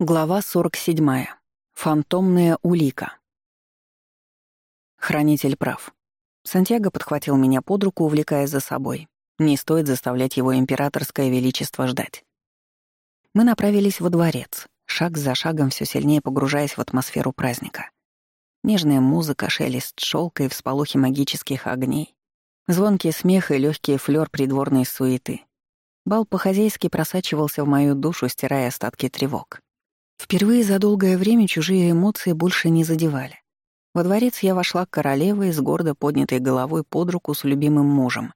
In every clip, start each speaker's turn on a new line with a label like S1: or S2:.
S1: Глава 47. Фантомная улика. Хранитель прав. Сантьяго подхватил меня под руку, увлекая за собой. Не стоит заставлять его императорское величество ждать. Мы направились во дворец, шаг за шагом все сильнее погружаясь в атмосферу праздника. Нежная музыка, шелест шелка и всполохи магических огней. Звонкий смех и легкий флёр придворной суеты. Бал по-хозяйски просачивался в мою душу, стирая остатки тревог. Впервые за долгое время чужие эмоции больше не задевали. Во дворец я вошла к королеве с гордо поднятой головой под руку с любимым мужем,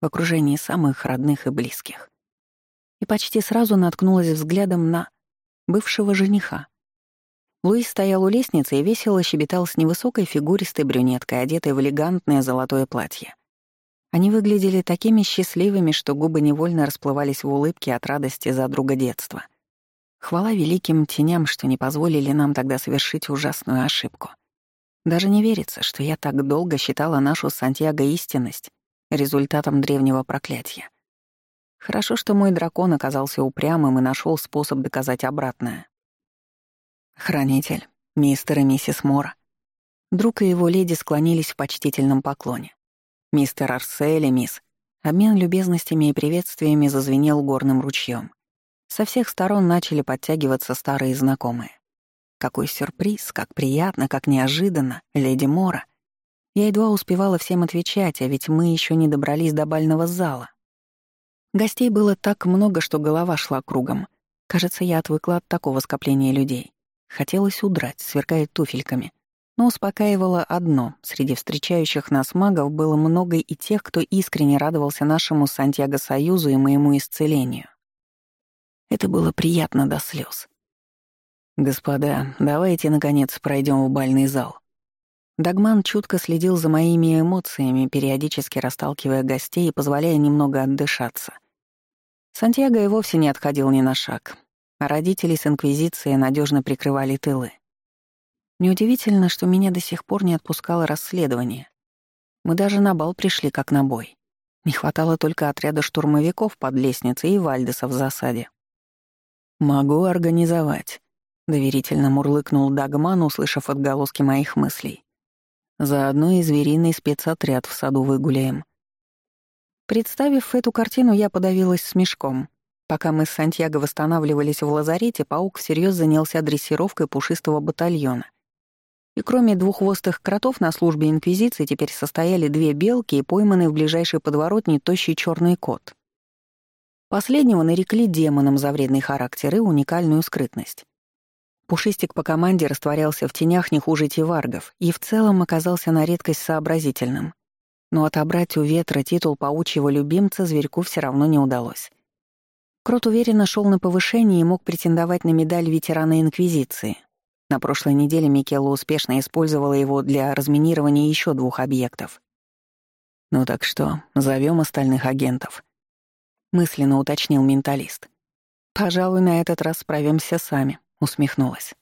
S1: в окружении самых родных и близких. И почти сразу наткнулась взглядом на бывшего жениха. Луис стоял у лестницы и весело щебетал с невысокой фигуристой брюнеткой, одетой в элегантное золотое платье. Они выглядели такими счастливыми, что губы невольно расплывались в улыбке от радости за друга детства — Хвала великим теням, что не позволили нам тогда совершить ужасную ошибку. Даже не верится, что я так долго считала нашу Сантьяго истинность результатом древнего проклятия. Хорошо, что мой дракон оказался упрямым и нашел способ доказать обратное. Хранитель, мистер и миссис Мора. Друг и его леди склонились в почтительном поклоне. Мистер Арсель и мисс. Обмен любезностями и приветствиями зазвенел горным ручьем. Со всех сторон начали подтягиваться старые знакомые. Какой сюрприз, как приятно, как неожиданно, леди Мора. Я едва успевала всем отвечать, а ведь мы еще не добрались до бального зала. Гостей было так много, что голова шла кругом. Кажется, я отвыкла от такого скопления людей. Хотелось удрать, сверкая туфельками. Но успокаивало одно — среди встречающих нас магов было много и тех, кто искренне радовался нашему Сантьяго-союзу и моему исцелению. Это было приятно до слез. «Господа, давайте, наконец, пройдем в бальный зал». Дагман чутко следил за моими эмоциями, периодически расталкивая гостей и позволяя немного отдышаться. Сантьяго и вовсе не отходил ни на шаг, а родители с Инквизицией надежно прикрывали тылы. Неудивительно, что меня до сих пор не отпускало расследование. Мы даже на бал пришли как на бой. Не хватало только отряда штурмовиков под лестницей и Вальдеса в засаде. «Могу организовать», — доверительно мурлыкнул Дагман, услышав отголоски моих мыслей. «Заодно и звериный спецотряд в саду выгуляем». Представив эту картину, я подавилась смешком. Пока мы с Сантьяго восстанавливались в лазарете, паук всерьез занялся дрессировкой пушистого батальона. И кроме двуххвостых кротов на службе Инквизиции теперь состояли две белки и пойманный в ближайшей подворотне тощий черный кот. Последнего нарекли демоном за вредный характер и уникальную скрытность. Пушистик по команде растворялся в тенях не хуже тиваргов и в целом оказался на редкость сообразительным. Но отобрать у ветра титул паучьего любимца зверьку все равно не удалось. Крот уверенно шел на повышение и мог претендовать на медаль ветерана Инквизиции. На прошлой неделе Микелла успешно использовала его для разминирования еще двух объектов. «Ну так что, зовем остальных агентов», мысленно уточнил менталист. «Пожалуй, на этот раз справимся сами», — усмехнулась.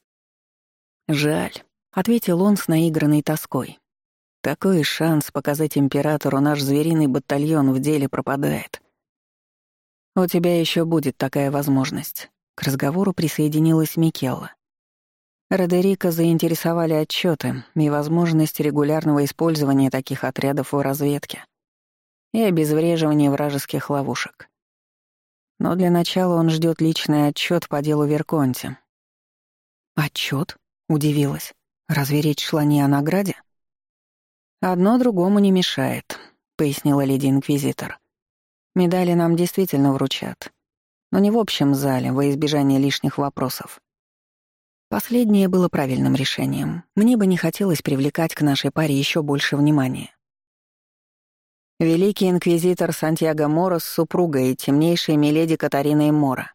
S1: «Жаль», — ответил он с наигранной тоской. «Такой шанс показать императору наш звериный батальон в деле пропадает». «У тебя еще будет такая возможность». К разговору присоединилась Микелла. Родерика заинтересовали отчеты и возможность регулярного использования таких отрядов в разведке и обезвреживания вражеских ловушек. Но для начала он ждет личный отчет по делу Верконте. Отчет? удивилась. Разве речь шла не о награде? Одно другому не мешает, пояснила леди инквизитор. Медали нам действительно вручат, но не в общем зале, во избежание лишних вопросов. Последнее было правильным решением. Мне бы не хотелось привлекать к нашей паре еще больше внимания. Великий инквизитор Сантьяго Мора с супругой, темнейшей миледи Катариной Мора.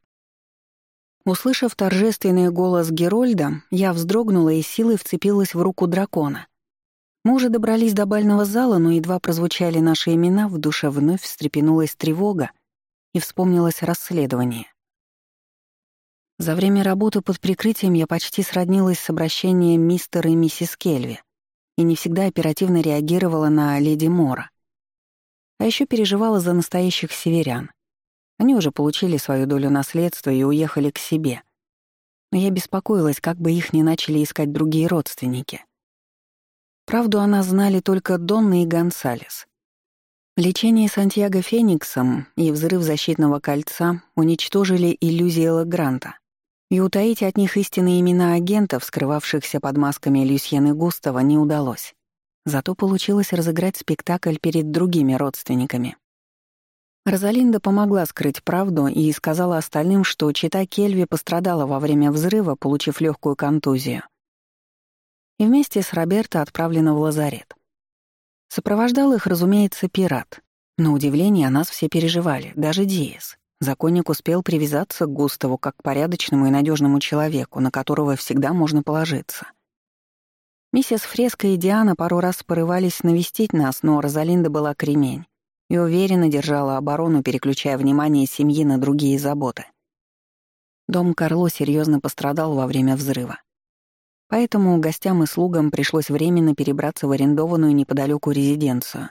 S1: Услышав торжественный голос Герольда, я вздрогнула и силой вцепилась в руку дракона. Мы уже добрались до бального зала, но едва прозвучали наши имена, в душе вновь встрепенулась тревога и вспомнилось расследование. За время работы под прикрытием я почти сроднилась с обращением мистера и миссис Кельви и не всегда оперативно реагировала на леди Мора. А еще переживала за настоящих северян. Они уже получили свою долю наследства и уехали к себе. но я беспокоилась, как бы их не начали искать другие родственники. Правду она знали только Донна и Гонсалес. Лечение Сантьяго Фениксом и взрыв защитного кольца уничтожили иллюзии Лагранта, и утаить от них истинные имена агентов, скрывавшихся под масками Люсьены Густава, не удалось. Зато получилось разыграть спектакль перед другими родственниками. Розалинда помогла скрыть правду и сказала остальным, что чита Кельви пострадала во время взрыва, получив легкую контузию. И вместе с Роберто отправлена в лазарет. Сопровождал их, разумеется, пират. На удивление о нас все переживали, даже Диес. Законник успел привязаться к Густаву как к порядочному и надежному человеку, на которого всегда можно положиться. Миссис Фреска и Диана пару раз порывались навестить нас, но Розалинда была кремень и уверенно держала оборону, переключая внимание семьи на другие заботы. Дом Карло серьезно пострадал во время взрыва. Поэтому гостям и слугам пришлось временно перебраться в арендованную неподалеку резиденцию.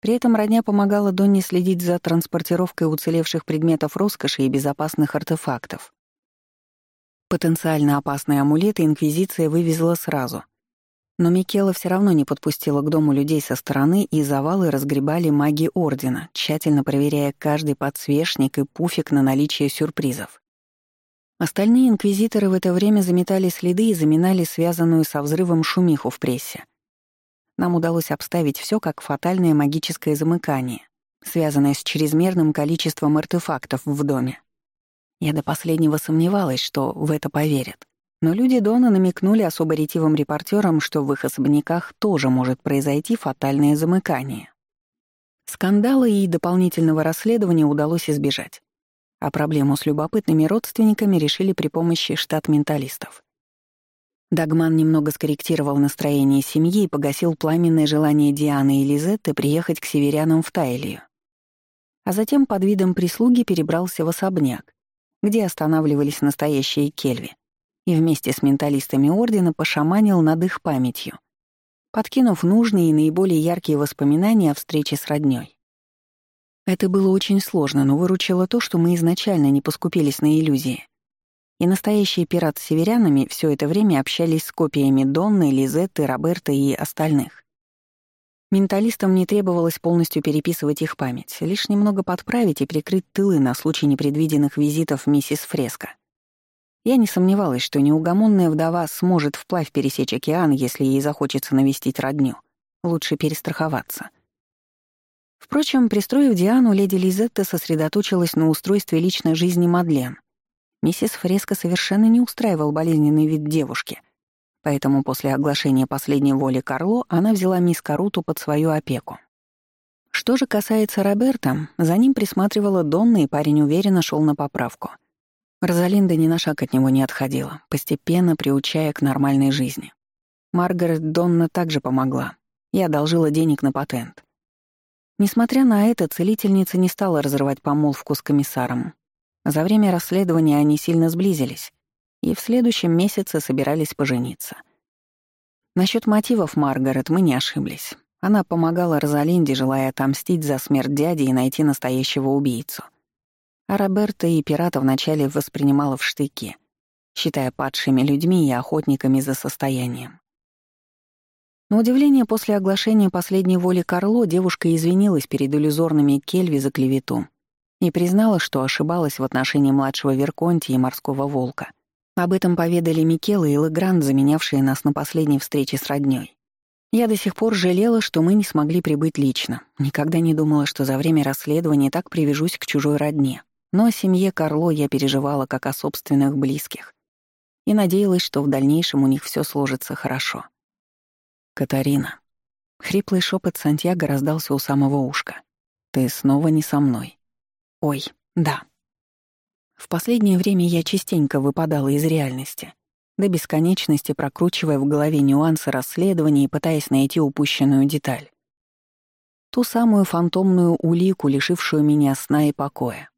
S1: При этом родня помогала Донне следить за транспортировкой уцелевших предметов роскоши и безопасных артефактов. Потенциально опасные амулеты Инквизиция вывезла сразу. Но Микела все равно не подпустила к дому людей со стороны, и завалы разгребали маги Ордена, тщательно проверяя каждый подсвечник и пуфик на наличие сюрпризов. Остальные инквизиторы в это время заметали следы и заминали связанную со взрывом шумиху в прессе. Нам удалось обставить все как фатальное магическое замыкание, связанное с чрезмерным количеством артефактов в доме. Я до последнего сомневалась, что в это поверят. Но люди Дона намекнули особо ретивым репортерам, что в их особняках тоже может произойти фатальное замыкание. Скандала и дополнительного расследования удалось избежать а проблему с любопытными родственниками решили при помощи штат менталистов. Дагман немного скорректировал настроение семьи и погасил пламенное желание Дианы и Лизетты приехать к северянам в Тайлию. А затем под видом прислуги перебрался в особняк, где останавливались настоящие кельви, и вместе с менталистами Ордена пошаманил над их памятью, подкинув нужные и наиболее яркие воспоминания о встрече с роднёй. Это было очень сложно, но выручило то, что мы изначально не поскупились на иллюзии. И настоящие пираты с северянами все это время общались с копиями Донны, Лизетты, Роберта и остальных. Менталистам не требовалось полностью переписывать их память, лишь немного подправить и прикрыть тылы на случай непредвиденных визитов миссис Фреско. Я не сомневалась, что неугомонная вдова сможет вплавь пересечь океан, если ей захочется навестить родню. Лучше перестраховаться. Впрочем, пристроив Диану, леди Лизетта сосредоточилась на устройстве личной жизни Мадлен. Миссис Фреско совершенно не устраивал болезненный вид девушки, поэтому после оглашения последней воли Карло она взяла мисс Каруту под свою опеку. Что же касается Роберта, за ним присматривала Донна, и парень уверенно шел на поправку. Розалинда ни на шаг от него не отходила, постепенно приучая к нормальной жизни. Маргарет Донна также помогла. Я одолжила денег на патент. Несмотря на это, целительница не стала разрывать помолвку с комиссаром. За время расследования они сильно сблизились и в следующем месяце собирались пожениться. Насчет мотивов Маргарет мы не ошиблись. Она помогала Розалинде, желая отомстить за смерть дяди и найти настоящего убийцу. А Роберта и пирата вначале воспринимала в штыки, считая падшими людьми и охотниками за состоянием. На удивление, после оглашения последней воли Карло девушка извинилась перед иллюзорными Кельви за клевету и признала, что ошибалась в отношении младшего Верконти и морского волка. Об этом поведали Микела и Легранд, заменявшие нас на последней встрече с роднёй. Я до сих пор жалела, что мы не смогли прибыть лично. Никогда не думала, что за время расследования так привяжусь к чужой родне. Но о семье Карло я переживала как о собственных близких. И надеялась, что в дальнейшем у них все сложится хорошо. «Катарина». Хриплый шепот Сантьяго раздался у самого ушка. «Ты снова не со мной». «Ой, да». В последнее время я частенько выпадала из реальности, до бесконечности прокручивая в голове нюансы расследования и пытаясь найти упущенную деталь. Ту самую фантомную улику, лишившую меня сна и покоя.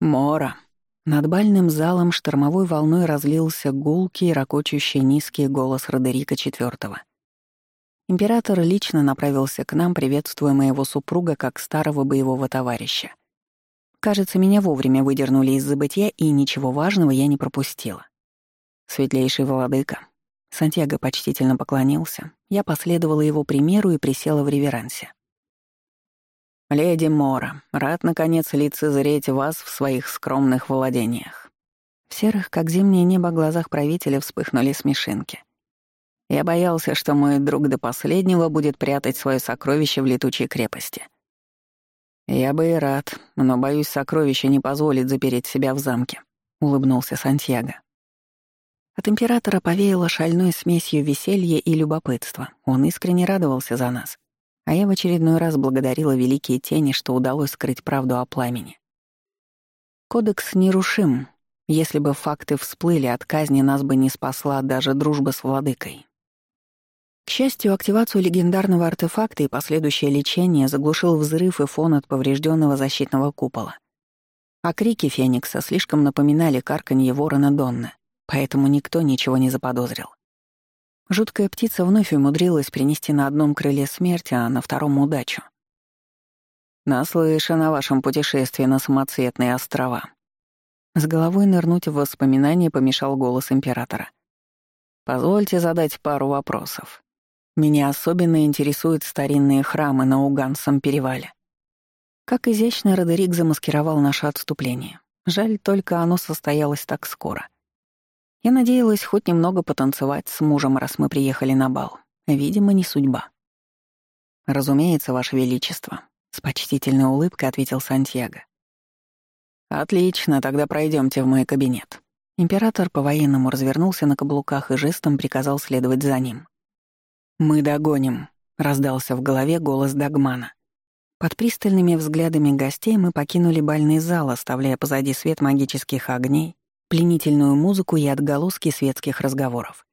S1: «Мора». Над бальным залом штормовой волной разлился гулкий, ракочущий низкий голос Родерика IV. Император лично направился к нам, приветствуя моего супруга как старого боевого товарища. Кажется, меня вовремя выдернули из забытия, и ничего важного я не пропустила. Светлейший владыка. Сантьяго почтительно поклонился. Я последовала его примеру и присела в реверансе. «Леди Мора, рад, наконец, лицезреть вас в своих скромных владениях». В серых, как зимнее небо, глазах правителя вспыхнули смешинки. Я боялся, что мой друг до последнего будет прятать свое сокровище в летучей крепости. «Я бы и рад, но, боюсь, сокровище не позволит запереть себя в замке», — улыбнулся Сантьяго. От императора повеяло шальной смесью веселья и любопытства. Он искренне радовался за нас. А я в очередной раз благодарила великие тени, что удалось скрыть правду о пламени. Кодекс нерушим. Если бы факты всплыли, от казни нас бы не спасла даже дружба с владыкой. К счастью, активацию легендарного артефакта и последующее лечение заглушил взрыв и фон от поврежденного защитного купола. А крики Феникса слишком напоминали карканье ворона Донны, поэтому никто ничего не заподозрил. Жуткая птица вновь умудрилась принести на одном крыле смерть, а на втором — удачу. «Наслышан о вашем путешествии на самоцветные острова». С головой нырнуть в воспоминания помешал голос императора. «Позвольте задать пару вопросов. Меня особенно интересуют старинные храмы на Уганском перевале. Как изящно Родерик замаскировал наше отступление. Жаль, только оно состоялось так скоро. Я надеялась хоть немного потанцевать с мужем, раз мы приехали на бал. Видимо, не судьба. «Разумеется, Ваше Величество», — с почтительной улыбкой ответил Сантьяго. «Отлично, тогда пройдемте в мой кабинет». Император по-военному развернулся на каблуках и жестом приказал следовать за ним. «Мы догоним», — раздался в голове голос Дагмана. Под пристальными взглядами гостей мы покинули бальный зал, оставляя позади свет магических огней, пленительную музыку и отголоски светских разговоров.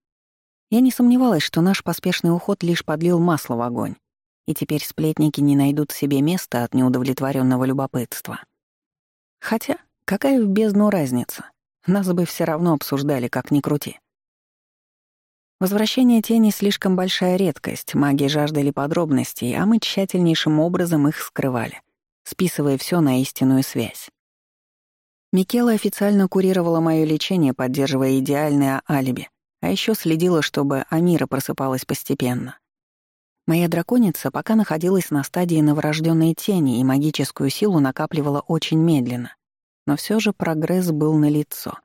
S1: Я не сомневалась, что наш поспешный уход лишь подлил масло в огонь, и теперь сплетники не найдут себе места от неудовлетворенного любопытства. Хотя, какая в бездну разница? Нас бы все равно обсуждали, как ни крути. Возвращение тени — слишком большая редкость, маги жаждали подробностей, а мы тщательнейшим образом их скрывали, списывая все на истинную связь. Микела официально курировала мое лечение, поддерживая идеальное алиби, а еще следила, чтобы Амира просыпалась постепенно. Моя драконица пока находилась на стадии новорожденной тени и магическую силу накапливала очень медленно, но все же прогресс был налицо.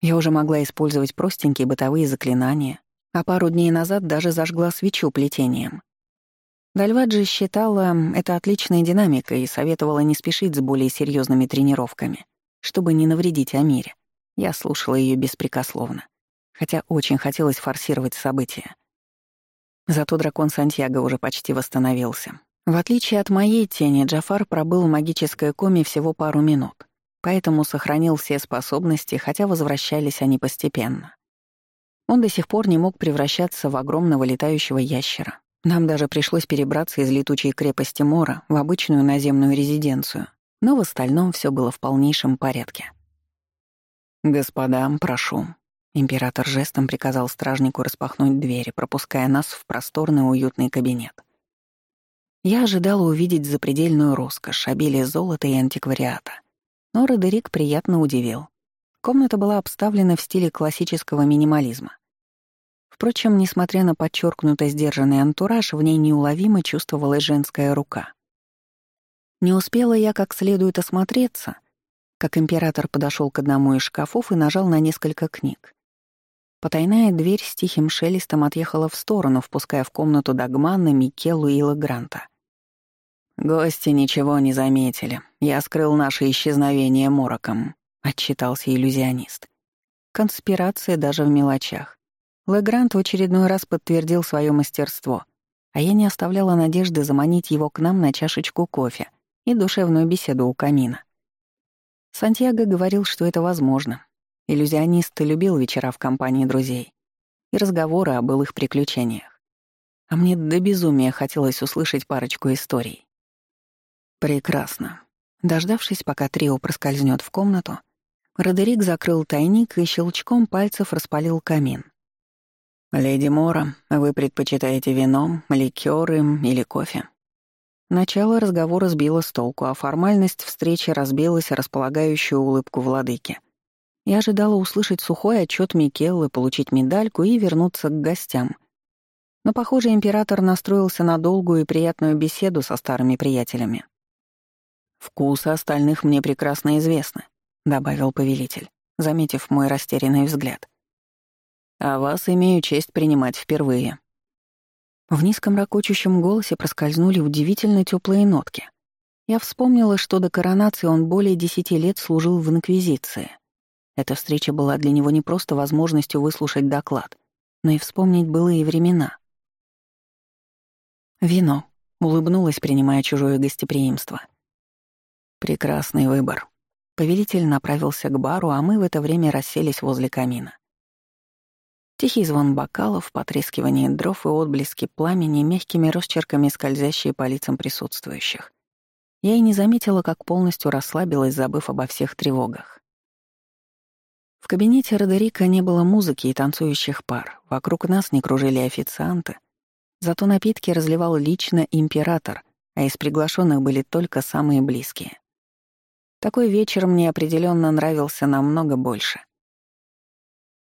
S1: Я уже могла использовать простенькие бытовые заклинания, а пару дней назад даже зажгла свечу плетением. Дальваджи считала это отличной динамикой и советовала не спешить с более серьезными тренировками, чтобы не навредить Амире. Я слушала ее беспрекословно, хотя очень хотелось форсировать события. Зато дракон Сантьяго уже почти восстановился. В отличие от моей тени, Джафар пробыл в магической коме всего пару минут, поэтому сохранил все способности, хотя возвращались они постепенно. Он до сих пор не мог превращаться в огромного летающего ящера. Нам даже пришлось перебраться из летучей крепости Мора в обычную наземную резиденцию, но в остальном все было в полнейшем порядке. «Господа, прошу». Император жестом приказал стражнику распахнуть двери, пропуская нас в просторный уютный кабинет. Я ожидала увидеть запредельную роскошь, обилие золота и антиквариата. Но Родерик приятно удивил. Комната была обставлена в стиле классического минимализма. Впрочем, несмотря на подчеркнуто сдержанный антураж, в ней неуловимо чувствовалась женская рука. Не успела я как следует осмотреться, как император подошел к одному из шкафов и нажал на несколько книг. Потайная дверь с тихим шелестом отъехала в сторону, впуская в комнату Дагмана, Микелу и Лагранта. «Гости ничего не заметили. Я скрыл наше исчезновение мороком», — отчитался иллюзионист. Конспирация даже в мелочах. Легрант в очередной раз подтвердил свое мастерство, а я не оставляла надежды заманить его к нам на чашечку кофе и душевную беседу у камина. Сантьяго говорил, что это возможно. Иллюзионист любил вечера в компании друзей и разговоры о былых приключениях. А мне до безумия хотелось услышать парочку историй. Прекрасно. Дождавшись, пока трио проскользнет в комнату, Родерик закрыл тайник и щелчком пальцев распалил камин. «Леди Мора, вы предпочитаете вино, ликёры или кофе?» Начало разговора сбило с толку, а формальность встречи разбилась располагающую улыбку владыки. Я ожидала услышать сухой отчет Микеллы, получить медальку и вернуться к гостям. Но, похоже, император настроился на долгую и приятную беседу со старыми приятелями. «Вкусы остальных мне прекрасно известны», — добавил повелитель, заметив мой растерянный взгляд. «А вас имею честь принимать впервые». В низком ракочущем голосе проскользнули удивительно теплые нотки. Я вспомнила, что до коронации он более десяти лет служил в Инквизиции. Эта встреча была для него не просто возможностью выслушать доклад, но и вспомнить былые времена. «Вино», — улыбнулась, принимая чужое гостеприимство. «Прекрасный выбор». Повелитель направился к бару, а мы в это время расселись возле камина. Тихий звон бокалов, потрескивание дров и отблески пламени мягкими росчерками скользящие по лицам присутствующих. Я и не заметила, как полностью расслабилась, забыв обо всех тревогах. В кабинете Родерика не было музыки и танцующих пар, вокруг нас не кружили официанты. Зато напитки разливал лично император, а из приглашенных были только самые близкие. Такой вечер мне определенно нравился намного больше.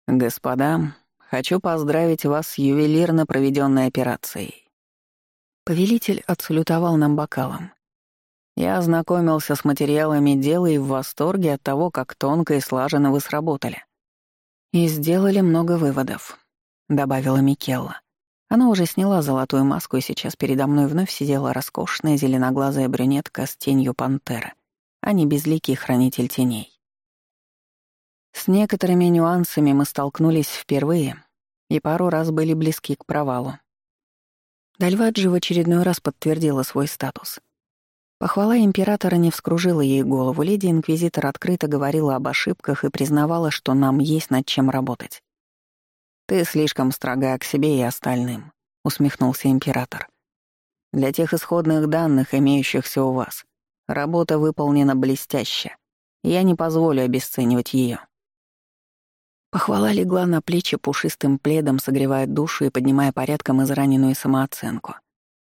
S1: «Господа, Хочу поздравить вас с ювелирно проведенной операцией». Повелитель отсалютовал нам бокалом. Я ознакомился с материалами дела и в восторге от того, как тонко и слаженно вы сработали. «И сделали много выводов», — добавила Микелла. Она уже сняла золотую маску, и сейчас передо мной вновь сидела роскошная зеленоглазая брюнетка с тенью пантеры, а не безликий хранитель теней. С некоторыми нюансами мы столкнулись впервые и пару раз были близки к провалу. Дальваджи в очередной раз подтвердила свой статус. Похвала императора не вскружила ей голову, леди-инквизитор открыто говорила об ошибках и признавала, что нам есть над чем работать. «Ты слишком строга к себе и остальным», — усмехнулся император. «Для тех исходных данных, имеющихся у вас, работа выполнена блестяще. Я не позволю обесценивать ее. Похвала легла на плечи пушистым пледом, согревая душу и поднимая порядком израненную самооценку.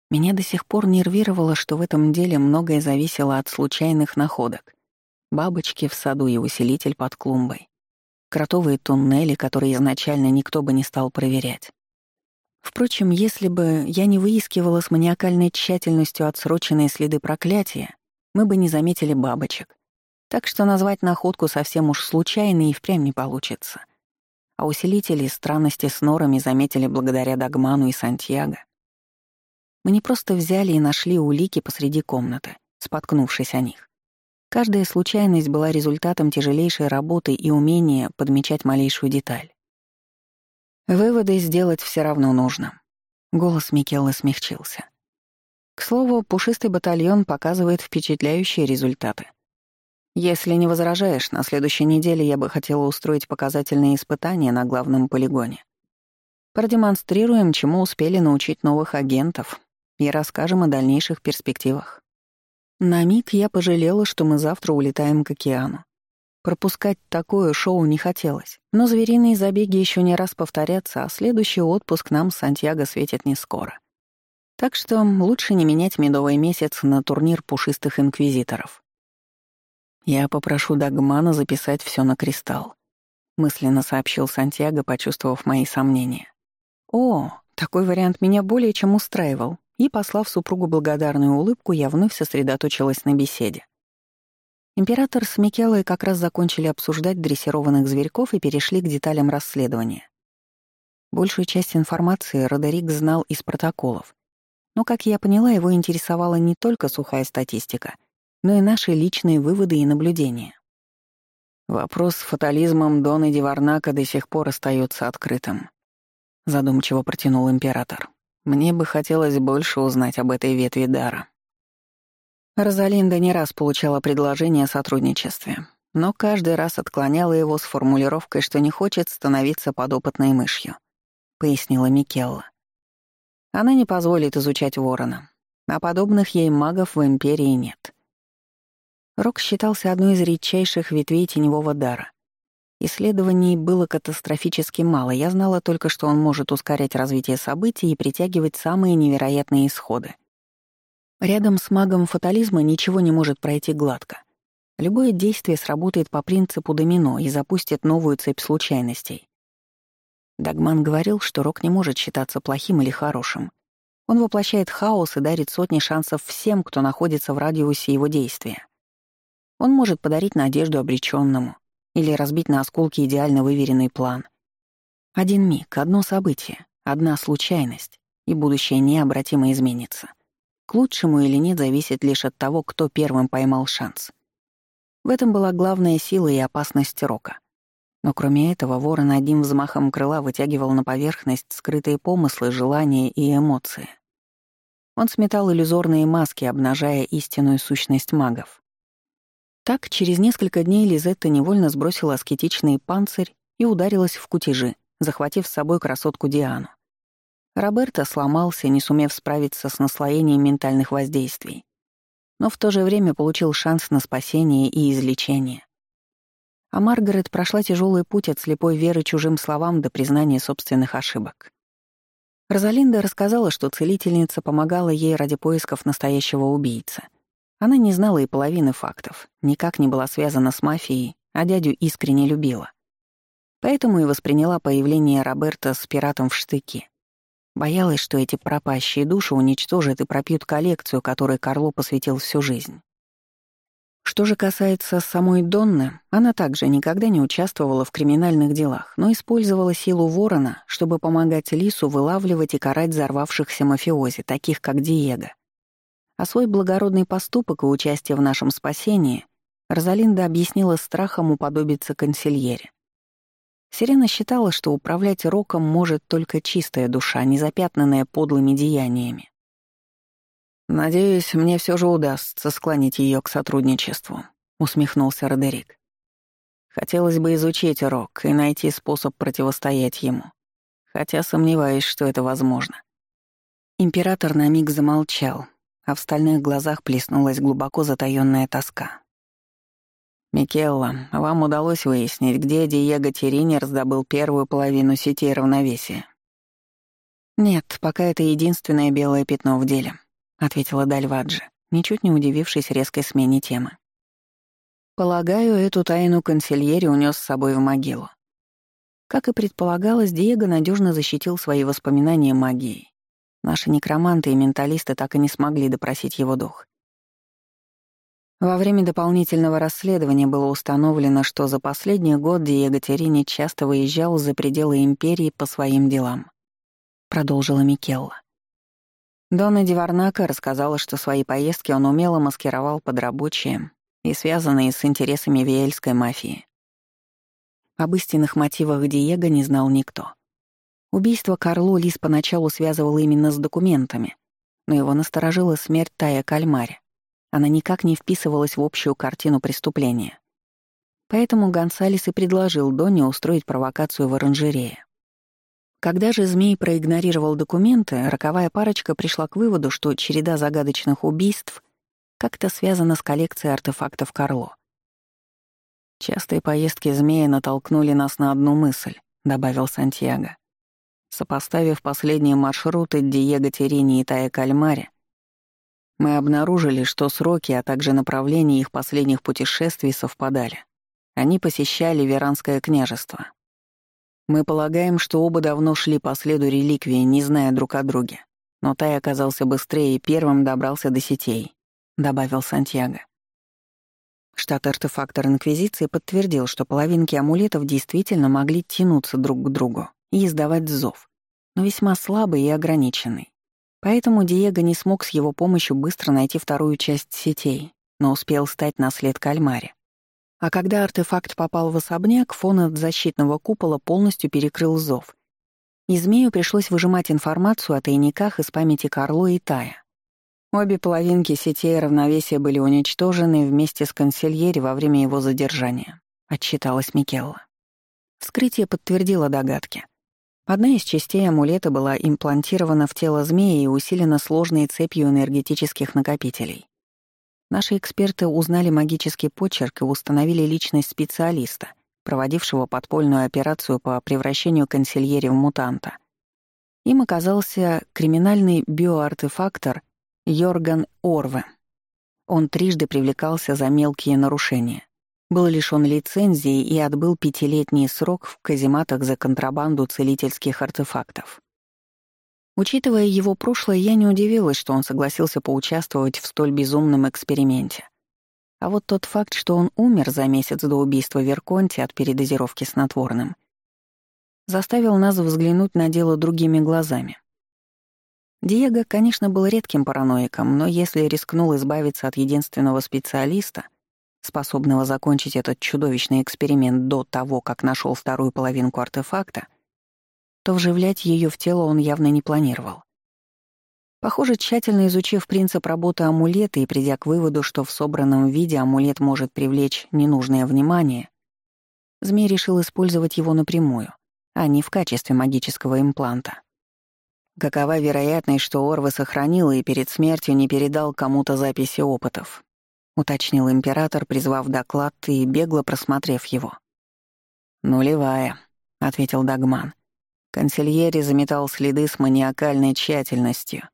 S1: Меня до сих пор нервировало, что в этом деле многое зависело от случайных находок. Бабочки в саду и усилитель под клумбой. Кротовые туннели, которые изначально никто бы не стал проверять. Впрочем, если бы я не выискивала с маниакальной тщательностью отсроченные следы проклятия, мы бы не заметили бабочек. Так что назвать находку совсем уж случайной и впрямь не получится а усилители странности с норами заметили благодаря Дагману и Сантьяго. Мы не просто взяли и нашли улики посреди комнаты, споткнувшись о них. Каждая случайность была результатом тяжелейшей работы и умения подмечать малейшую деталь. Выводы сделать все равно нужно. Голос Микелла смягчился. К слову, пушистый батальон показывает впечатляющие результаты. Если не возражаешь, на следующей неделе я бы хотела устроить показательные испытания на главном полигоне. Продемонстрируем, чему успели научить новых агентов, и расскажем о дальнейших перспективах. На миг я пожалела, что мы завтра улетаем к океану. Пропускать такое шоу не хотелось, но звериные забеги еще не раз повторятся, а следующий отпуск нам Сантьяго светит не скоро. Так что лучше не менять медовый месяц на турнир пушистых инквизиторов. «Я попрошу Дагмана записать все на кристалл», — мысленно сообщил Сантьяго, почувствовав мои сомнения. «О, такой вариант меня более чем устраивал», и, послав супругу благодарную улыбку, я вновь сосредоточилась на беседе. Император с Микелой как раз закончили обсуждать дрессированных зверьков и перешли к деталям расследования. Большую часть информации Родерик знал из протоколов. Но, как я поняла, его интересовала не только сухая статистика — но и наши личные выводы и наблюдения. Вопрос с фатализмом Дона Диварнака до сих пор остается открытым. Задумчиво протянул император. Мне бы хотелось больше узнать об этой ветви дара. Розалинда не раз получала предложение о сотрудничестве, но каждый раз отклоняла его с формулировкой, что не хочет становиться подопытной мышью, пояснила Микелла. Она не позволит изучать ворона, а подобных ей магов в Империи нет. Рок считался одной из редчайших ветвей теневого дара. Исследований было катастрофически мало, я знала только, что он может ускорять развитие событий и притягивать самые невероятные исходы. Рядом с магом фатализма ничего не может пройти гладко. Любое действие сработает по принципу домино и запустит новую цепь случайностей. Дагман говорил, что Рок не может считаться плохим или хорошим. Он воплощает хаос и дарит сотни шансов всем, кто находится в радиусе его действия. Он может подарить надежду обреченному или разбить на осколки идеально выверенный план. Один миг, одно событие, одна случайность, и будущее необратимо изменится. К лучшему или нет зависит лишь от того, кто первым поймал шанс. В этом была главная сила и опасность Рока. Но кроме этого, ворон одним взмахом крыла вытягивал на поверхность скрытые помыслы, желания и эмоции. Он сметал иллюзорные маски, обнажая истинную сущность магов. Так, через несколько дней Лизетта невольно сбросила аскетичный панцирь и ударилась в кутежи, захватив с собой красотку Диану. Роберто сломался, не сумев справиться с наслоением ментальных воздействий но в то же время получил шанс на спасение и излечение. А Маргарет прошла тяжелый путь от слепой веры чужим словам до признания собственных ошибок. Розалинда рассказала, что целительница помогала ей ради поисков настоящего убийцы. Она не знала и половины фактов, никак не была связана с мафией, а дядю искренне любила. Поэтому и восприняла появление Роберта с пиратом в штыки. Боялась, что эти пропащие души уничтожат и пропьют коллекцию, которой Карло посвятил всю жизнь. Что же касается самой Донны, она также никогда не участвовала в криминальных делах, но использовала силу ворона, чтобы помогать Лису вылавливать и карать взорвавшихся мафиози, таких как Диего. А свой благородный поступок и участие в нашем спасении Розалинда объяснила страхом уподобиться консильере. Сирена считала, что управлять роком может только чистая душа, не запятнанная подлыми деяниями. «Надеюсь, мне все же удастся склонить ее к сотрудничеству», — усмехнулся Родерик. «Хотелось бы изучить рок и найти способ противостоять ему, хотя сомневаюсь, что это возможно». Император на миг замолчал, а в стальных глазах плеснулась глубоко затаённая тоска. «Микелла, вам удалось выяснить, где Диего Терини раздобыл первую половину сетей равновесия?» «Нет, пока это единственное белое пятно в деле», — ответила Дальваджи, ничуть не удивившись резкой смене темы. «Полагаю, эту тайну консильери унес с собой в могилу. Как и предполагалось, Диего надежно защитил свои воспоминания магией. Наши некроманты и менталисты так и не смогли допросить его дух. Во время дополнительного расследования было установлено, что за последний год Диего Терини часто выезжал за пределы империи по своим делам. Продолжила Микелла. Дона Диварнака рассказала, что свои поездки он умело маскировал под рабочие и связанные с интересами виэльской мафии. Об истинных мотивах Диего не знал никто. Убийство Карло Лис поначалу связывал именно с документами, но его насторожила смерть Тая Кальмари, она никак не вписывалась в общую картину преступления. Поэтому Гонсалес и предложил Донне устроить провокацию в оранжерее. Когда же змей проигнорировал документы, роковая парочка пришла к выводу, что череда загадочных убийств как-то связана с коллекцией артефактов Карло. «Частые поездки змея натолкнули нас на одну мысль», — добавил Сантьяго. Сопоставив последние маршруты Диего Терени и Тая Кальмари, мы обнаружили, что сроки, а также направления их последних путешествий совпадали. Они посещали Веранское княжество. Мы полагаем, что оба давно шли по следу реликвии, не зная друг о друге. Но Тай оказался быстрее и первым добрался до сетей, добавил Сантьяго. Штат-артефактор Инквизиции подтвердил, что половинки амулетов действительно могли тянуться друг к другу и издавать зов, но весьма слабый и ограниченный. Поэтому Диего не смог с его помощью быстро найти вторую часть сетей, но успел стать на след кальмаре. А когда артефакт попал в особняк, фон от защитного купола полностью перекрыл зов. И змею пришлось выжимать информацию о тайниках из памяти Карло и Тая. Обе половинки сетей равновесия были уничтожены вместе с консильери во время его задержания, отчиталась Микелла. Вскрытие подтвердило догадки. Одна из частей амулета была имплантирована в тело змеи и усилена сложной цепью энергетических накопителей. Наши эксперты узнали магический почерк и установили личность специалиста, проводившего подпольную операцию по превращению консильери в мутанта. Им оказался криминальный биоартефактор Йорган Орве. Он трижды привлекался за мелкие нарушения. Был лишён лицензии и отбыл пятилетний срок в казематах за контрабанду целительских артефактов. Учитывая его прошлое, я не удивилась, что он согласился поучаствовать в столь безумном эксперименте. А вот тот факт, что он умер за месяц до убийства Верконти от передозировки снотворным, заставил нас взглянуть на дело другими глазами. Диего, конечно, был редким параноиком, но если рискнул избавиться от единственного специалиста, способного закончить этот чудовищный эксперимент до того, как нашел вторую половинку артефакта, то вживлять ее в тело он явно не планировал. Похоже, тщательно изучив принцип работы амулета и придя к выводу, что в собранном виде амулет может привлечь ненужное внимание, змей решил использовать его напрямую, а не в качестве магического импланта. Какова вероятность, что Орва сохранил и перед смертью не передал кому-то записи опытов? Уточнил император, призвав доклад и бегло просмотрев его. «Нулевая», — ответил Дагман. Консильери заметал следы с маниакальной тщательностью.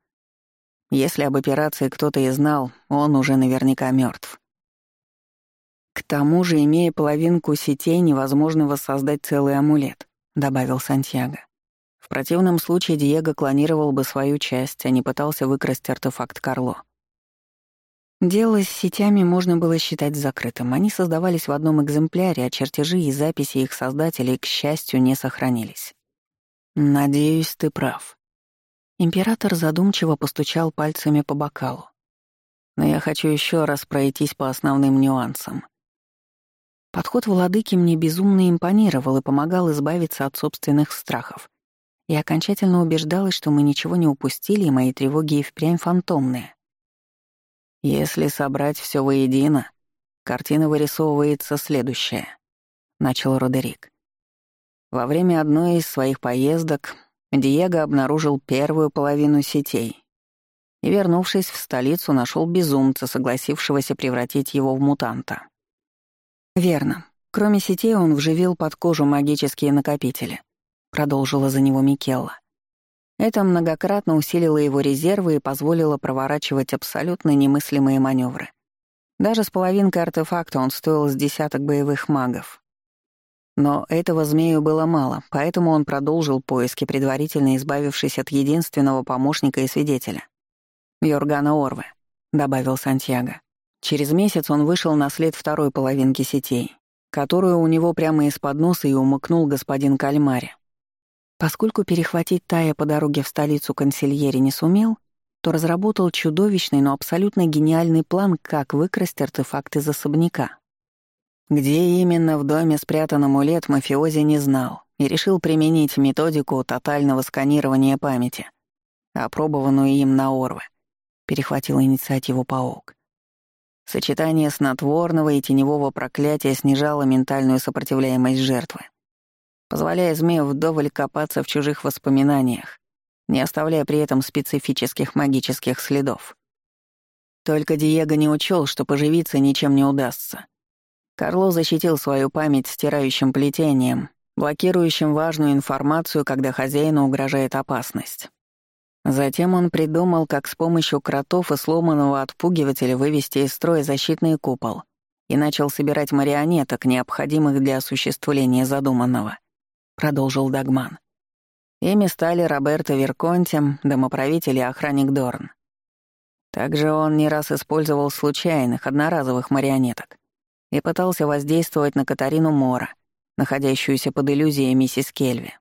S1: Если об операции кто-то и знал, он уже наверняка мертв. К тому же, имея половинку сетей, невозможно воссоздать целый амулет, добавил Сантьяго. В противном случае Диего клонировал бы свою часть, а не пытался выкрасть артефакт Карло. Дело с сетями можно было считать закрытым. Они создавались в одном экземпляре, а чертежи и записи их создателей, к счастью, не сохранились. «Надеюсь, ты прав». Император задумчиво постучал пальцами по бокалу. «Но я хочу еще раз пройтись по основным нюансам. Подход владыки мне безумно импонировал и помогал избавиться от собственных страхов. Я окончательно убеждалась, что мы ничего не упустили, и мои тревоги и впрямь фантомные. Если собрать все воедино, картина вырисовывается следующая, — начал Родерик. Во время одной из своих поездок Диего обнаружил первую половину сетей и, вернувшись в столицу, нашел безумца, согласившегося превратить его в мутанта. Верно. Кроме сетей он вживил под кожу магические накопители — продолжила за него Микелла. Это многократно усилило его резервы и позволило проворачивать абсолютно немыслимые маневры. Даже с половинкой артефакта он стоил с десяток боевых магов. Но этого змею было мало, поэтому он продолжил поиски, предварительно избавившись от единственного помощника и свидетеля. «Йоргана Орве», — добавил Сантьяго. Через месяц он вышел на след второй половинки сетей, которую у него прямо из-под носа и умыкнул господин Кальмари. Поскольку перехватить Тая по дороге в столицу консильери не сумел, то разработал чудовищный, но абсолютно гениальный план, как выкрасть артефакт из особняка. Где именно в доме спрятан амулет, мафиози не знал и решил применить методику тотального сканирования памяти, опробованную им на Орве. Перехватил инициативу Паук. Сочетание снотворного и теневого проклятия снижало ментальную сопротивляемость жертвы позволяя змею вдоволь копаться в чужих воспоминаниях, не оставляя при этом специфических магических следов. Только Диего не учел, что поживиться ничем не удастся. Карло защитил свою память стирающим плетением, блокирующим важную информацию, когда хозяину угрожает опасность. Затем он придумал, как с помощью кротов и сломанного отпугивателя вывести из строя защитный купол и начал собирать марионеток, необходимых для осуществления задуманного. — продолжил Дагман. Ими стали Роберто Верконти, домоправитель и охранник Дорн. Также он не раз использовал случайных, одноразовых марионеток и пытался воздействовать на Катарину Мора, находящуюся под иллюзией миссис Кельви.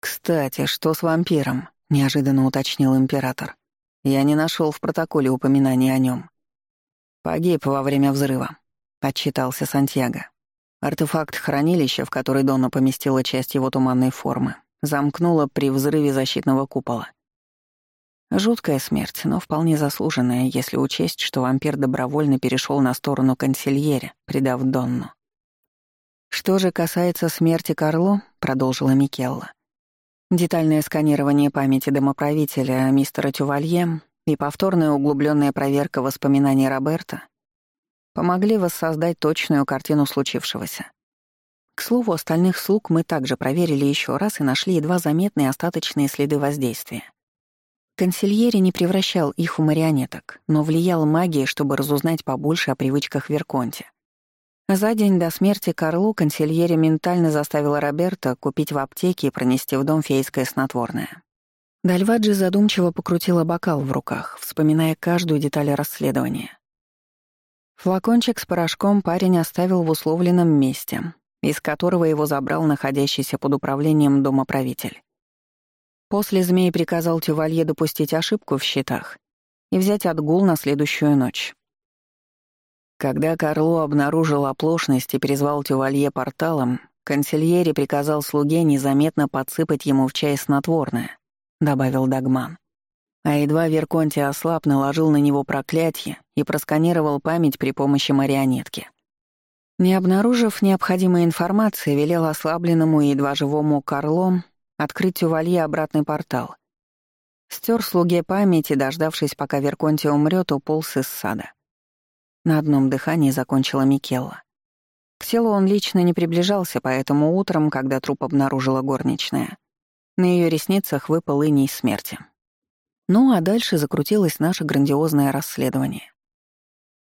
S1: «Кстати, что с вампиром?» — неожиданно уточнил император. «Я не нашел в протоколе упоминания о нем. «Погиб во время взрыва», — отчитался Сантьяго. Артефакт хранилища, в который Донна поместила часть его туманной формы, замкнула при взрыве защитного купола. Жуткая смерть, но вполне заслуженная, если учесть, что вампир добровольно перешел на сторону консильери, предав Донну. «Что же касается смерти Карло», — продолжила Микелла, детальное сканирование памяти домоправителя мистера Тювалье и повторная углубленная проверка воспоминаний Роберта помогли воссоздать точную картину случившегося. К слову, остальных слуг мы также проверили еще раз и нашли едва заметные остаточные следы воздействия. Консильери не превращал их в марионеток, но влиял магией, чтобы разузнать побольше о привычках Верконте. За день до смерти Карлу консильери ментально заставила Роберта купить в аптеке и пронести в дом фейское снотворное. Дальваджи задумчиво покрутила бокал в руках, вспоминая каждую деталь расследования. Флакончик с порошком парень оставил в условленном месте, из которого его забрал находящийся под управлением домоправитель. После змей приказал Тювалье допустить ошибку в счетах и взять отгул на следующую ночь. Когда Карло обнаружил оплошность и призвал Тювалье порталом, консильери приказал слуге незаметно подсыпать ему в чай снотворное, добавил Дагман. А едва Верконти ослаб, наложил на него проклятие и просканировал память при помощи марионетки. Не обнаружив необходимой информации, велел ослабленному и едва живому Карлом открыть Тювалье обратный портал. Стер слуге память и, дождавшись, пока Верконти умрет, уполз из сада. На одном дыхании закончила Микелла. К телу он лично не приближался, поэтому утром, когда труп обнаружила горничная, на ее ресницах выпал иней смерти. Ну а дальше закрутилось наше грандиозное расследование.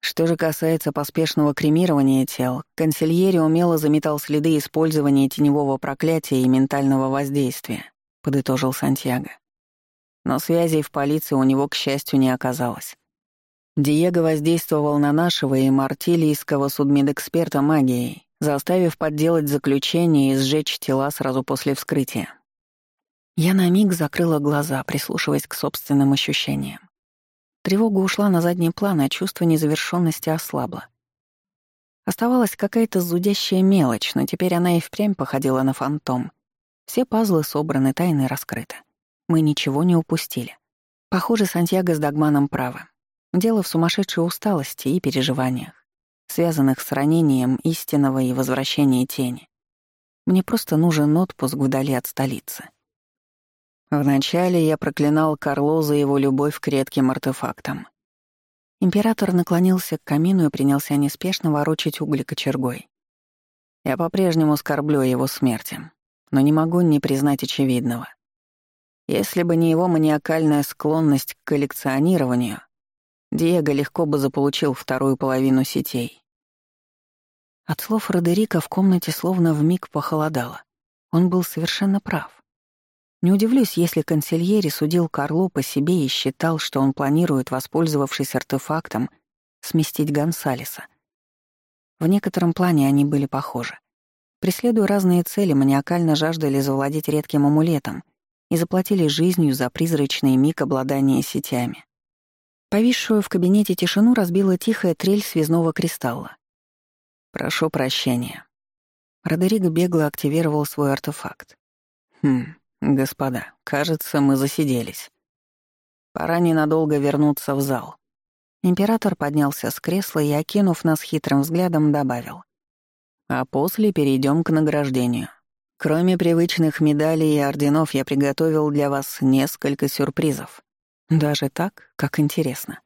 S1: Что же касается поспешного кремирования тел, консильери умело заметал следы использования теневого проклятия и ментального воздействия, подытожил Сантьяго. Но связей в полиции у него, к счастью, не оказалось. Диего воздействовал на нашего и мартилийского судмедэксперта магией, заставив подделать заключение и сжечь тела сразу после вскрытия. Я на миг закрыла глаза, прислушиваясь к собственным ощущениям. Тревога ушла на задний план, а чувство незавершенности ослабло. Оставалась какая-то зудящая мелочь, но теперь она и впрямь походила на фантом. Все пазлы собраны, тайны раскрыты. Мы ничего не упустили. Похоже, Сантьяго с Дагманом правы. Дело в сумасшедшей усталости и переживаниях, связанных с ранением истинного и возвращения тени. Мне просто нужен отпуск вдали от столицы. Вначале я проклинал Карло за его любовь к редким артефактам. Император наклонился к камину и принялся неспешно ворочать угли кочергой. Я по-прежнему скорблю о его смерти, но не могу не признать очевидного. Если бы не его маниакальная склонность к коллекционированию, Диего легко бы заполучил вторую половину сетей. От слов Родерика в комнате словно вмиг похолодало. Он был совершенно прав. Не удивлюсь, если консильери судил Карло по себе и считал, что он планирует, воспользовавшись артефактом, сместить Гонсалеса. В некотором плане они были похожи. Преследуя разные цели, маниакально жаждали завладеть редким амулетом и заплатили жизнью за призрачный миг обладания сетями. Повисшую в кабинете тишину разбила тихая трель связного кристалла. «Прошу прощения». Родериго бегло активировал свой артефакт. «Хм, господа, кажется, мы засиделись. Пора ненадолго вернуться в зал». Император поднялся с кресла и, окинув нас хитрым взглядом, добавил. «А после перейдем к награждению. Кроме привычных медалей и орденов, я приготовил для вас несколько сюрпризов». Даже так, как интересно.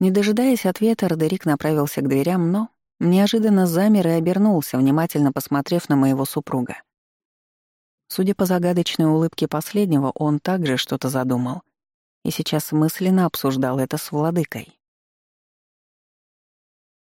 S1: Не дожидаясь ответа, Родерик направился к дверям, но неожиданно замер и обернулся, внимательно посмотрев на моего супруга. Судя по загадочной улыбке последнего, он также что-то задумал и сейчас мысленно обсуждал это с владыкой.